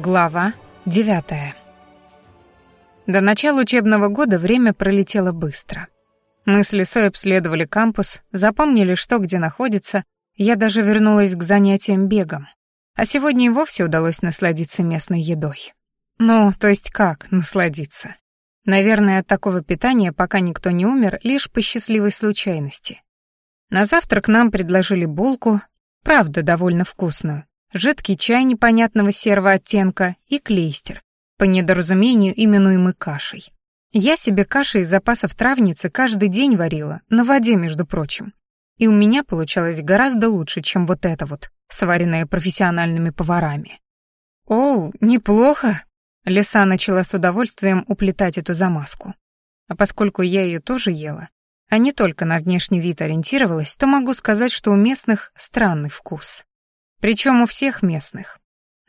Глава 9. До начала учебного года время пролетело быстро. Мы с Лисой обследовали кампус, запомнили, что где находится, я даже вернулась к занятиям бегом. А сегодня и вовсе удалось насладиться местной едой. Ну, то есть как насладиться? Наверное, от такого питания пока никто не умер, лишь по счастливой случайности. На завтрак нам предложили булку, правда, довольно вкусную, жидкий чай непонятного серого оттенка и клейстер, по недоразумению именуемый кашей. Я себе каши из запасов травницы каждый день варила, на воде, между прочим. И у меня получалось гораздо лучше, чем вот это вот, сваренное профессиональными поварами. «Оу, неплохо!» Лиса начала с удовольствием уплетать эту замазку. А поскольку я ее тоже ела, а не только на внешний вид ориентировалась, то могу сказать, что у местных странный вкус. Причем у всех местных.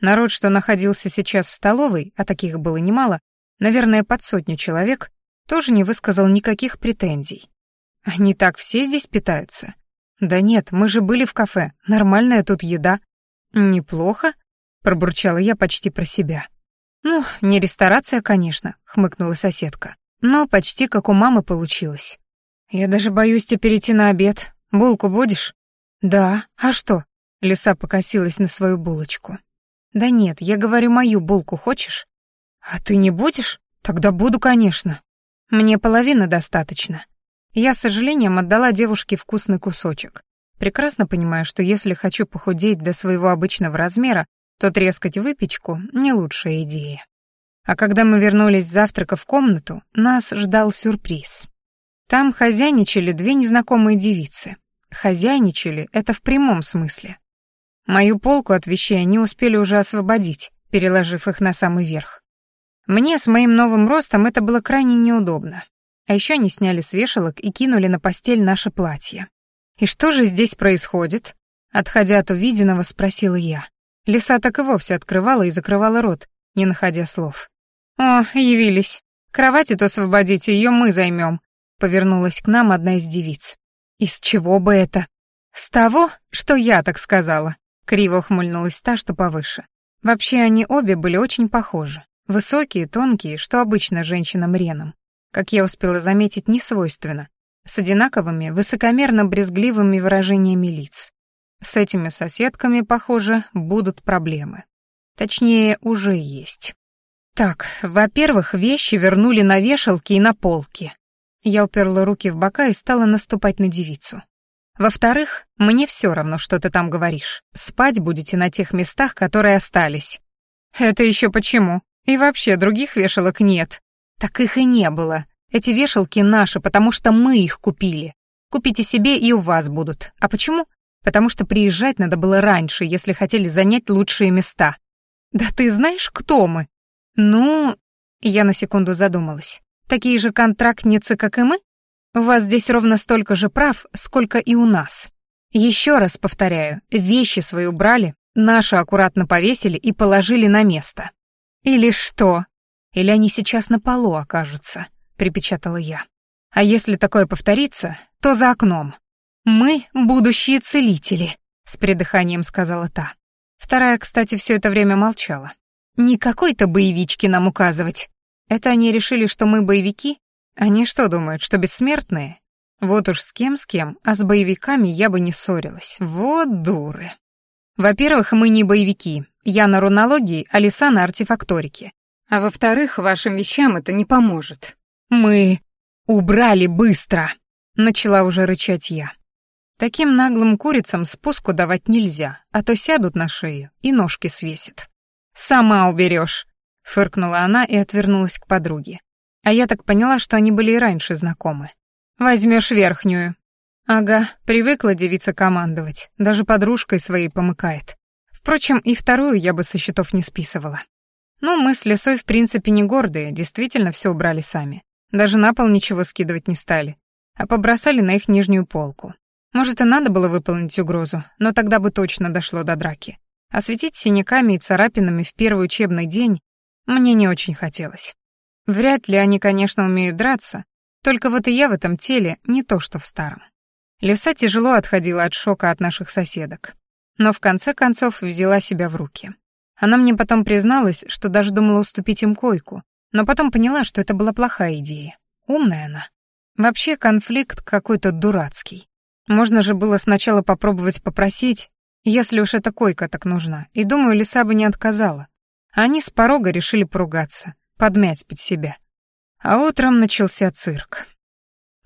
Народ, что находился сейчас в столовой, а таких было немало, наверное, под сотню человек, тоже не высказал никаких претензий. Они так все здесь питаются? Да нет, мы же были в кафе, нормальная тут еда. Неплохо, пробурчала я почти про себя. Ну, не ресторация, конечно, хмыкнула соседка, но почти как у мамы получилось. Я даже боюсь теперь идти на обед. Булку будешь? Да, а что? Лиса покосилась на свою булочку. «Да нет, я говорю, мою булку хочешь?» «А ты не будешь? Тогда буду, конечно. Мне половина достаточно». Я, с сожалением, отдала девушке вкусный кусочек, прекрасно понимаю, что если хочу похудеть до своего обычного размера, то трескать выпечку — не лучшая идея. А когда мы вернулись с завтрака в комнату, нас ждал сюрприз. Там хозяйничали две незнакомые девицы. Хозяйничали — это в прямом смысле. Мою полку от вещей они успели уже освободить, переложив их на самый верх. Мне с моим новым ростом это было крайне неудобно. А еще они сняли с вешалок и кинули на постель наше платье. «И что же здесь происходит?» Отходя от увиденного, спросила я. Лиса так и вовсе открывала и закрывала рот, не находя слов. «О, явились. Кровать то освободите, ее мы займем», — повернулась к нам одна из девиц. «Из чего бы это?» «С того, что я так сказала», криво ухмыльнулась та, что повыше. Вообще они обе были очень похожи. Высокие, тонкие, что обычно женщинам ренам, Как я успела заметить, не свойственно. С одинаковыми, высокомерно-брезгливыми выражениями лиц. С этими соседками, похоже, будут проблемы. Точнее, уже есть. Так, во-первых, вещи вернули на вешалки и на полки. Я уперла руки в бока и стала наступать на девицу. Во-вторых, мне все равно, что ты там говоришь. Спать будете на тех местах, которые остались». «Это еще почему? И вообще других вешалок нет». «Так их и не было. Эти вешалки наши, потому что мы их купили. Купите себе, и у вас будут. А почему? Потому что приезжать надо было раньше, если хотели занять лучшие места. Да ты знаешь, кто мы? Ну, я на секунду задумалась. Такие же контрактницы, как и мы? У вас здесь ровно столько же прав, сколько и у нас. Еще раз повторяю, вещи свои убрали, наши аккуратно повесили и положили на место. Или что? Или они сейчас на полу окажутся, припечатала я. А если такое повторится, то за окном. Мы будущие целители, с предыханием сказала та. Вторая, кстати, все это время молчала. никакой то боевички нам указывать. Это они решили, что мы боевики они что думают, что бессмертные? Вот уж с кем с кем, а с боевиками я бы не ссорилась. Вот дуры. Во-первых, мы не боевики. Я на рунологии, а Лиса на артефакторике. А во-вторых, вашим вещам это не поможет. Мы убрали быстро, начала уже рычать я. Таким наглым курицам спуску давать нельзя, а то сядут на шею и ножки свесят. «Сама уберешь», — фыркнула она и отвернулась к подруге а я так поняла, что они были и раньше знакомы. Возьмешь верхнюю». Ага, привыкла девица командовать, даже подружкой своей помыкает. Впрочем, и вторую я бы со счетов не списывала. Ну, мы с лесой в принципе не гордые, действительно все убрали сами. Даже на пол ничего скидывать не стали, а побросали на их нижнюю полку. Может, и надо было выполнить угрозу, но тогда бы точно дошло до драки. Осветить синяками и царапинами в первый учебный день мне не очень хотелось. Вряд ли они, конечно, умеют драться, только вот и я в этом теле не то что в старом. Лиса тяжело отходила от шока от наших соседок, но в конце концов взяла себя в руки. Она мне потом призналась, что даже думала уступить им койку, но потом поняла, что это была плохая идея. Умная она. Вообще конфликт какой-то дурацкий. Можно же было сначала попробовать попросить, если уж эта койка так нужна, и, думаю, лиса бы не отказала. Они с порога решили поругаться, подмять под себя. А утром начался цирк.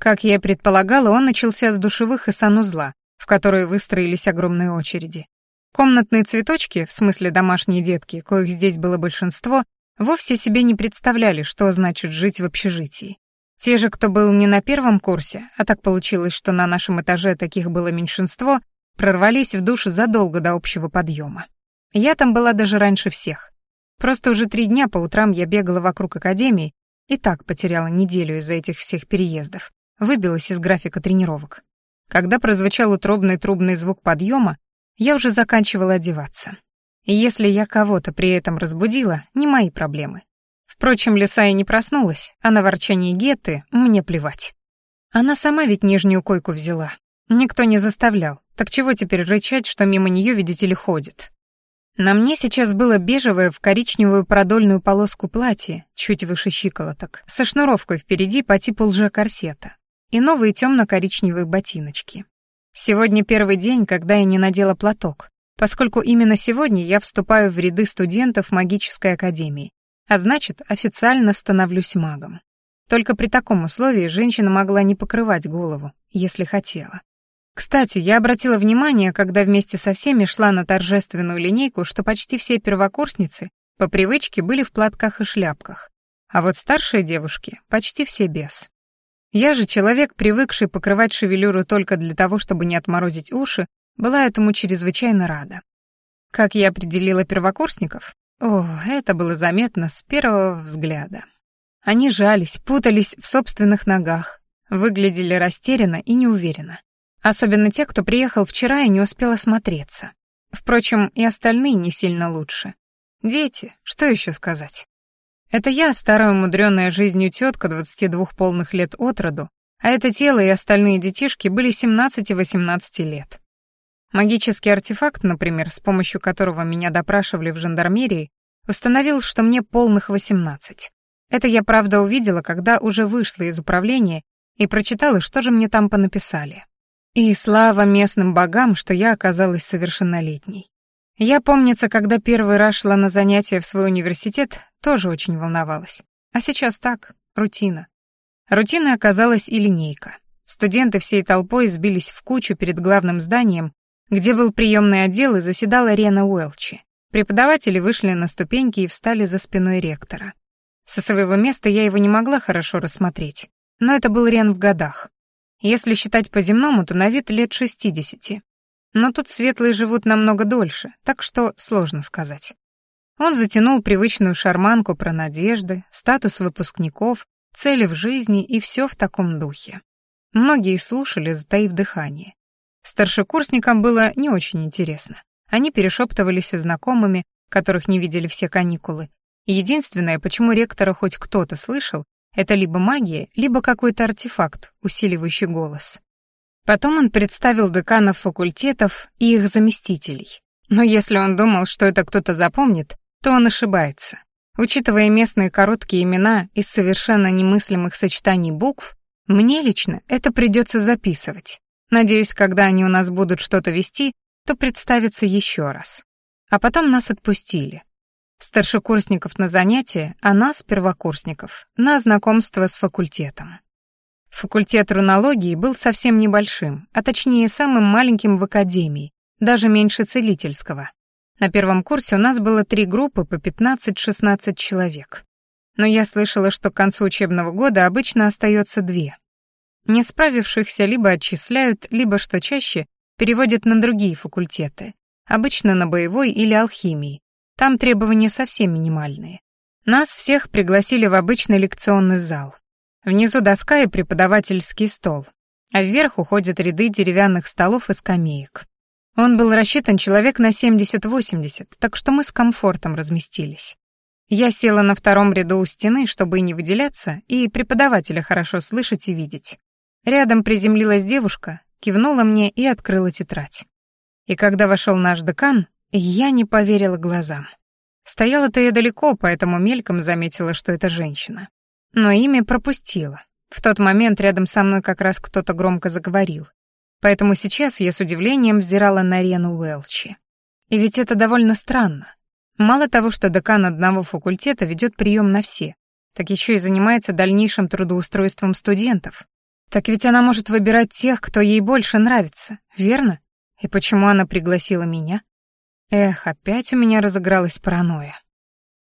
Как я и предполагала, он начался с душевых и санузла, в которые выстроились огромные очереди. Комнатные цветочки, в смысле домашние детки, коих здесь было большинство, вовсе себе не представляли, что значит жить в общежитии. Те же, кто был не на первом курсе, а так получилось, что на нашем этаже таких было меньшинство, прорвались в душ задолго до общего подъема. Я там была даже раньше всех. Просто уже три дня по утрам я бегала вокруг академии и так потеряла неделю из-за этих всех переездов. Выбилась из графика тренировок. Когда прозвучал утробный трубный звук подъема, я уже заканчивала одеваться. И если я кого-то при этом разбудила, не мои проблемы. Впрочем, Лиса и не проснулась, а на ворчание Геты мне плевать. Она сама ведь нижнюю койку взяла. Никто не заставлял. Так чего теперь рычать, что мимо нее, видите ли, ходит? На мне сейчас было бежевое в коричневую продольную полоску платье, чуть выше щиколоток, со шнуровкой впереди по типу лжекорсета и новые темно-коричневые ботиночки. Сегодня первый день, когда я не надела платок, поскольку именно сегодня я вступаю в ряды студентов магической академии, а значит, официально становлюсь магом. Только при таком условии женщина могла не покрывать голову, если хотела. Кстати, я обратила внимание, когда вместе со всеми шла на торжественную линейку, что почти все первокурсницы по привычке были в платках и шляпках, а вот старшие девушки почти все без. Я же человек, привыкший покрывать шевелюру только для того, чтобы не отморозить уши, была этому чрезвычайно рада. Как я определила первокурсников? О, это было заметно с первого взгляда. Они жались, путались в собственных ногах, выглядели растерянно и неуверенно. Особенно те, кто приехал вчера и не успел осмотреться. Впрочем, и остальные не сильно лучше. Дети, что еще сказать? Это я, старая умудренная жизнью тетка 22 полных лет от роду, а это тело и остальные детишки были 17 и 18 лет. Магический артефакт, например, с помощью которого меня допрашивали в жандармерии, установил, что мне полных 18. Это я, правда, увидела, когда уже вышла из управления и прочитала, что же мне там понаписали и слава местным богам, что я оказалась совершеннолетней. Я, помнится, когда первый раз шла на занятия в свой университет, тоже очень волновалась. А сейчас так, рутина. Рутина оказалась и линейка. Студенты всей толпой сбились в кучу перед главным зданием, где был приемный отдел и заседала Рена Уэлчи. Преподаватели вышли на ступеньки и встали за спиной ректора. Со своего места я его не могла хорошо рассмотреть, но это был Рен в годах. Если считать по-земному, то на вид лет 60. Но тут светлые живут намного дольше, так что сложно сказать. Он затянул привычную шарманку про надежды, статус выпускников, цели в жизни и все в таком духе. Многие слушали, затаив дыхание. Старшекурсникам было не очень интересно. Они перешептывались со знакомыми, которых не видели все каникулы. И единственное, почему ректора хоть кто-то слышал, это либо магия, либо какой-то артефакт, усиливающий голос. Потом он представил деканов факультетов и их заместителей. Но если он думал, что это кто-то запомнит, то он ошибается. Учитывая местные короткие имена из совершенно немыслимых сочетаний букв, мне лично это придется записывать. Надеюсь, когда они у нас будут что-то вести, то представятся еще раз. А потом нас отпустили. Старшекурсников на занятия, а нас, первокурсников, на знакомство с факультетом. Факультет рунологии был совсем небольшим, а точнее самым маленьким в академии, даже меньше целительского. На первом курсе у нас было три группы по 15-16 человек. Но я слышала, что к концу учебного года обычно остается две. Не справившихся либо отчисляют, либо, что чаще, переводят на другие факультеты, обычно на боевой или алхимии, там требования совсем минимальные. Нас всех пригласили в обычный лекционный зал. Внизу доска и преподавательский стол, а вверх уходят ряды деревянных столов и скамеек. Он был рассчитан человек на 70-80, так что мы с комфортом разместились. Я села на втором ряду у стены, чтобы не выделяться, и преподавателя хорошо слышать и видеть. Рядом приземлилась девушка, кивнула мне и открыла тетрадь. И когда вошел наш декан, я не поверила глазам. Стояла-то я далеко, поэтому мельком заметила, что это женщина. Но имя пропустила. В тот момент рядом со мной как раз кто-то громко заговорил. Поэтому сейчас я с удивлением взирала на Рену Уэлчи. И ведь это довольно странно. Мало того, что декан одного факультета ведет прием на все, так еще и занимается дальнейшим трудоустройством студентов. Так ведь она может выбирать тех, кто ей больше нравится, верно? И почему она пригласила меня? Эх, опять у меня разыгралась паранойя.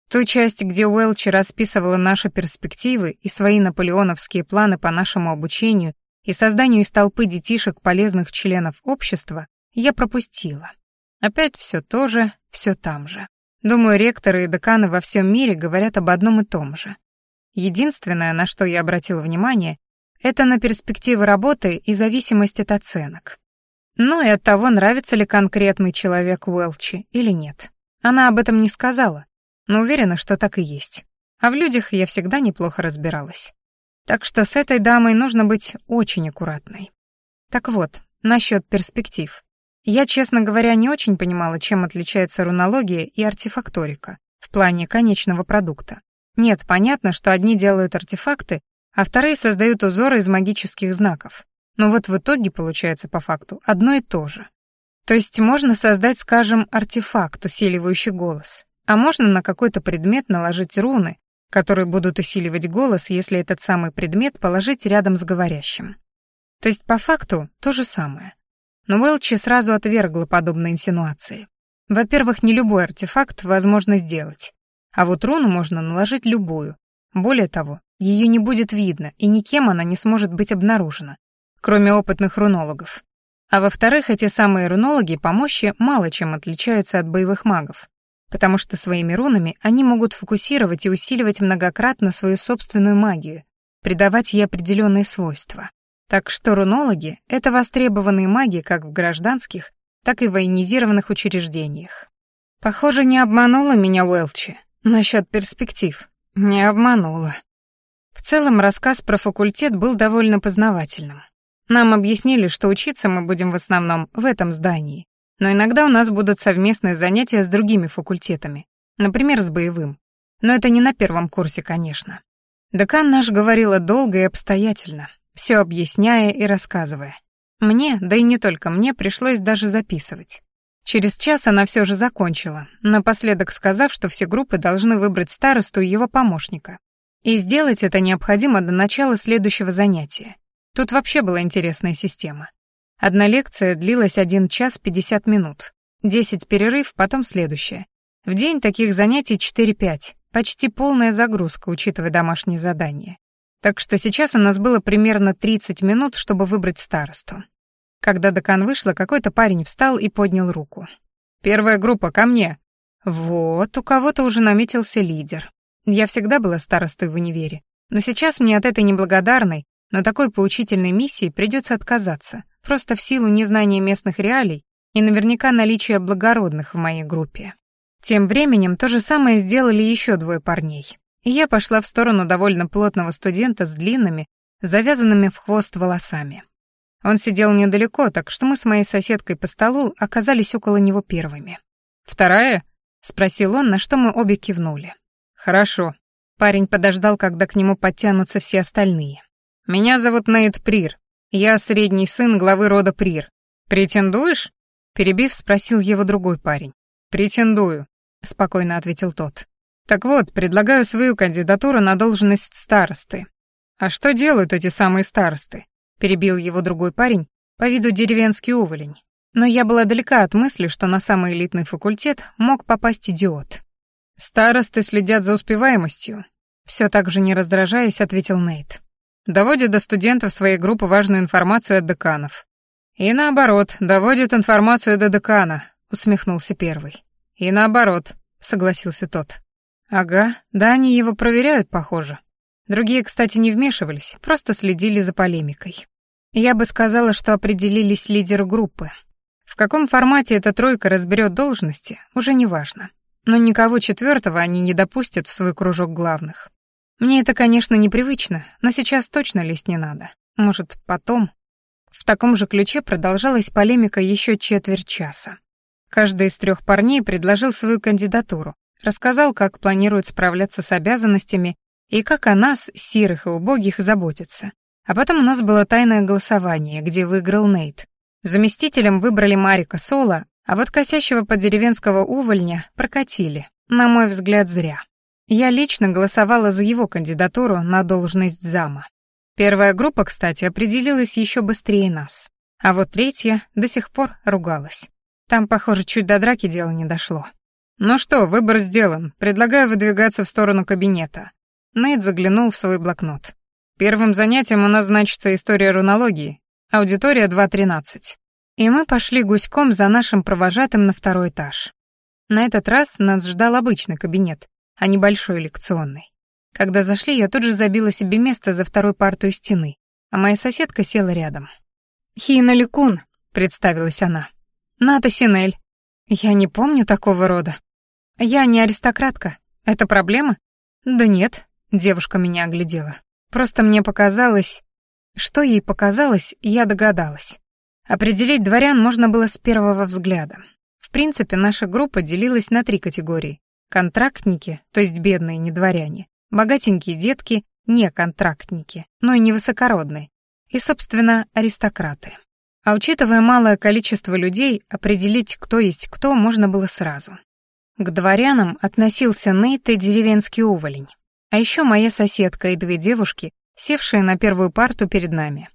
Ту часть, где Уэлч расписывала наши перспективы и свои наполеоновские планы по нашему обучению и созданию из толпы детишек полезных членов общества, я пропустила. Опять все то же, все там же. Думаю, ректоры и деканы во всем мире говорят об одном и том же. Единственное, на что я обратила внимание, это на перспективы работы и зависимость от оценок. Ну и от того, нравится ли конкретный человек Уэлчи или нет. Она об этом не сказала, но уверена, что так и есть. А в людях я всегда неплохо разбиралась. Так что с этой дамой нужно быть очень аккуратной. Так вот, насчет перспектив. Я, честно говоря, не очень понимала, чем отличается рунология и артефакторика в плане конечного продукта. Нет, понятно, что одни делают артефакты, а вторые создают узоры из магических знаков. Но вот в итоге получается по факту одно и то же. То есть можно создать, скажем, артефакт, усиливающий голос, а можно на какой-то предмет наложить руны, которые будут усиливать голос, если этот самый предмет положить рядом с говорящим. То есть по факту то же самое. Но Уэлчи сразу отвергла подобные инсинуации. Во-первых, не любой артефакт возможно сделать, а вот руну можно наложить любую. Более того, ее не будет видно, и никем она не сможет быть обнаружена, кроме опытных рунологов. А во-вторых, эти самые рунологи по мощи мало чем отличаются от боевых магов, потому что своими рунами они могут фокусировать и усиливать многократно свою собственную магию, придавать ей определенные свойства. Так что рунологи — это востребованные маги как в гражданских, так и в военизированных учреждениях. Похоже, не обманула меня Уэлчи насчет перспектив. Не обманула. В целом, рассказ про факультет был довольно познавательным. Нам объяснили, что учиться мы будем в основном в этом здании, но иногда у нас будут совместные занятия с другими факультетами, например, с боевым. Но это не на первом курсе, конечно. Декан наш говорила долго и обстоятельно, все объясняя и рассказывая. Мне, да и не только мне, пришлось даже записывать. Через час она все же закончила, напоследок сказав, что все группы должны выбрать старосту и его помощника. И сделать это необходимо до начала следующего занятия. Тут вообще была интересная система. Одна лекция длилась 1 час 50 минут, 10 перерыв, потом следующая. В день таких занятий 4-5, почти полная загрузка, учитывая домашние задания. Так что сейчас у нас было примерно 30 минут, чтобы выбрать старосту. Когда декан вышла, какой-то парень встал и поднял руку. «Первая группа, ко мне!» Вот, у кого-то уже наметился лидер. Я всегда была старостой в универе, но сейчас мне от этой неблагодарной, но такой поучительной миссии придется отказаться, просто в силу незнания местных реалий и наверняка наличия благородных в моей группе. Тем временем то же самое сделали еще двое парней. И я пошла в сторону довольно плотного студента с длинными, завязанными в хвост волосами. Он сидел недалеко, так что мы с моей соседкой по столу оказались около него первыми. «Вторая?» — спросил он, на что мы обе кивнули. «Хорошо». Парень подождал, когда к нему подтянутся все остальные. Меня зовут Нейт Прир. Я средний сын главы рода Прир. Претендуешь?» Перебив, спросил его другой парень. «Претендую», — спокойно ответил тот. «Так вот, предлагаю свою кандидатуру на должность старосты». «А что делают эти самые старосты?» — перебил его другой парень, по виду деревенский уволень. Но я была далека от мысли, что на самый элитный факультет мог попасть идиот. «Старосты следят за успеваемостью», — все так же не раздражаясь, ответил Нейт доводит до студентов своей группы важную информацию от деканов. И наоборот, доводит информацию до декана, усмехнулся первый. И наоборот, согласился тот. Ага, да они его проверяют, похоже. Другие, кстати, не вмешивались, просто следили за полемикой. Я бы сказала, что определились лидеры группы. В каком формате эта тройка разберет должности, уже не важно. Но никого четвертого они не допустят в свой кружок главных. Мне это, конечно, непривычно, но сейчас точно лезть не надо. Может, потом? В таком же ключе продолжалась полемика еще четверть часа. Каждый из трех парней предложил свою кандидатуру, рассказал, как планирует справляться с обязанностями и как о нас, сирых и убогих, заботится. А потом у нас было тайное голосование, где выиграл Нейт. Заместителем выбрали Марика Соло, а вот косящего под деревенского увольня прокатили. На мой взгляд, зря. Я лично голосовала за его кандидатуру на должность зама. Первая группа, кстати, определилась еще быстрее нас. А вот третья до сих пор ругалась. Там, похоже, чуть до драки дело не дошло. «Ну что, выбор сделан. Предлагаю выдвигаться в сторону кабинета». Нейт заглянул в свой блокнот. «Первым занятием у нас значится история рунологии. Аудитория 2.13». И мы пошли гуськом за нашим провожатым на второй этаж. На этот раз нас ждал обычный кабинет, они а большой лекционной. Когда зашли, я тут же забила себе место за второй партой стены, а моя соседка села рядом. «Хина Ликун», — представилась она. «Ната Синель». «Я не помню такого рода». «Я не аристократка. Это проблема?» «Да нет», — девушка меня оглядела. «Просто мне показалось...» Что ей показалось, я догадалась. Определить дворян можно было с первого взгляда. В принципе, наша группа делилась на три категории. Контрактники, то есть бедные недворяне, богатенькие детки, не контрактники, но и невысокородные, и, собственно, аристократы. А учитывая малое количество людей, определить, кто есть кто, можно было сразу. К дворянам относился Нейт и деревенский уволень, а еще моя соседка и две девушки, севшие на первую парту перед нами.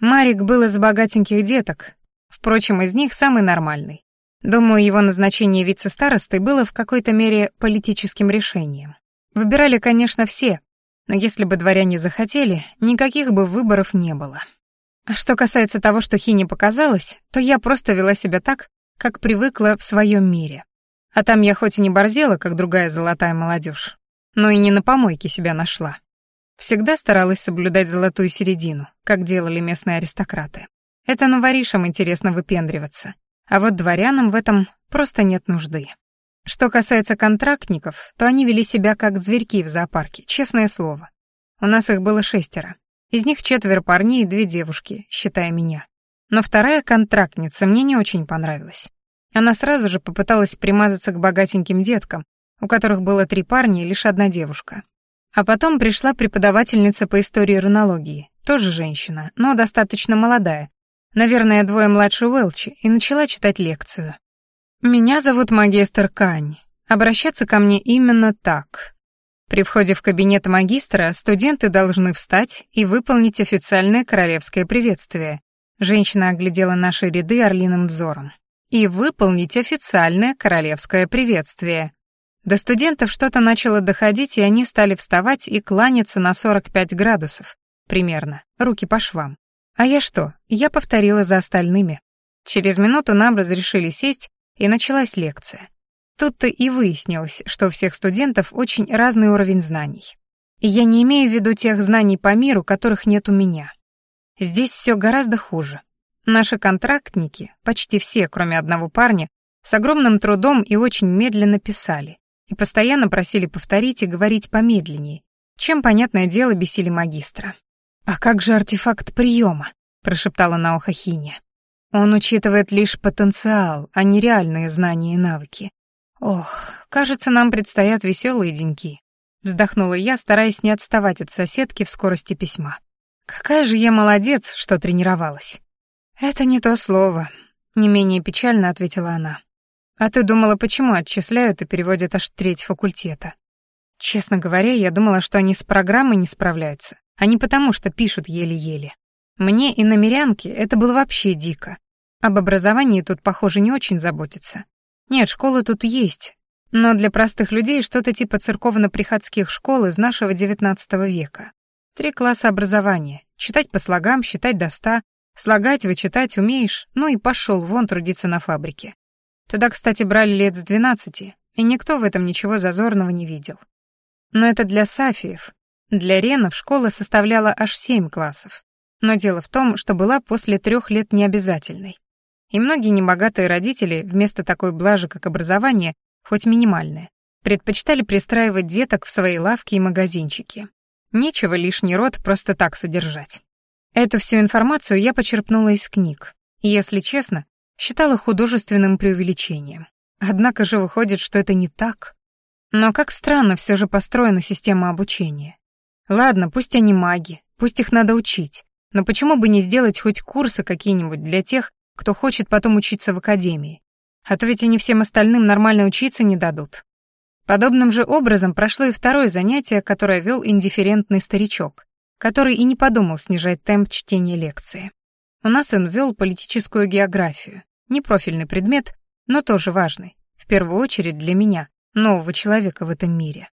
Марик был из богатеньких деток, впрочем, из них самый нормальный. Думаю, его назначение вице старосты было в какой-то мере политическим решением. Выбирали, конечно, все, но если бы дворяне захотели, никаких бы выборов не было. А что касается того, что Хине показалось, то я просто вела себя так, как привыкла в своем мире. А там я хоть и не борзела, как другая золотая молодежь, но и не на помойке себя нашла. Всегда старалась соблюдать золотую середину, как делали местные аристократы. Это новоришам интересно выпендриваться а вот дворянам в этом просто нет нужды. Что касается контрактников, то они вели себя как зверьки в зоопарке, честное слово. У нас их было шестеро. Из них четверо парней и две девушки, считая меня. Но вторая контрактница мне не очень понравилась. Она сразу же попыталась примазаться к богатеньким деткам, у которых было три парня и лишь одна девушка. А потом пришла преподавательница по истории рунологии, тоже женщина, но достаточно молодая, наверное, двое младше Уэлчи, и начала читать лекцию. «Меня зовут магистр Кань. Обращаться ко мне именно так. При входе в кабинет магистра студенты должны встать и выполнить официальное королевское приветствие». Женщина оглядела наши ряды орлиным взором. «И выполнить официальное королевское приветствие». До студентов что-то начало доходить, и они стали вставать и кланяться на 45 градусов, примерно, руки по швам. А я что? Я повторила за остальными. Через минуту нам разрешили сесть, и началась лекция. Тут-то и выяснилось, что у всех студентов очень разный уровень знаний. И я не имею в виду тех знаний по миру, которых нет у меня. Здесь все гораздо хуже. Наши контрактники, почти все, кроме одного парня, с огромным трудом и очень медленно писали, и постоянно просили повторить и говорить помедленнее, чем, понятное дело, бесили магистра. «А как же артефакт приема?» — прошептала на ухо Хиня. «Он учитывает лишь потенциал, а не реальные знания и навыки. Ох, кажется, нам предстоят веселые деньки». Вздохнула я, стараясь не отставать от соседки в скорости письма. «Какая же я молодец, что тренировалась!» «Это не то слово», — не менее печально ответила она. «А ты думала, почему отчисляют и переводят аж треть факультета?» Честно говоря, я думала, что они с программой не справляются а не потому, что пишут еле-еле. Мне и на это было вообще дико. Об образовании тут, похоже, не очень заботятся. Нет, школы тут есть, но для простых людей что-то типа церковно-приходских школ из нашего девятнадцатого века. Три класса образования. Читать по слогам, считать до ста, слагать, вычитать умеешь, ну и пошел вон трудиться на фабрике. Туда, кстати, брали лет с двенадцати, и никто в этом ничего зазорного не видел. Но это для сафиев, для Ренов школа составляла аж семь классов. Но дело в том, что была после трех лет необязательной. И многие небогатые родители вместо такой блажи, как образование, хоть минимальное, предпочитали пристраивать деток в свои лавки и магазинчики. Нечего лишний род просто так содержать. Эту всю информацию я почерпнула из книг. И, если честно, считала художественным преувеличением. Однако же выходит, что это не так. Но как странно все же построена система обучения. Ладно, пусть они маги, пусть их надо учить. Но почему бы не сделать хоть курсы какие-нибудь для тех, кто хочет потом учиться в академии? А то ведь они всем остальным нормально учиться не дадут. Подобным же образом прошло и второе занятие, которое вел индифферентный старичок, который и не подумал снижать темп чтения лекции. У нас он вел политическую географию, не профильный предмет, но тоже важный, в первую очередь для меня, нового человека в этом мире.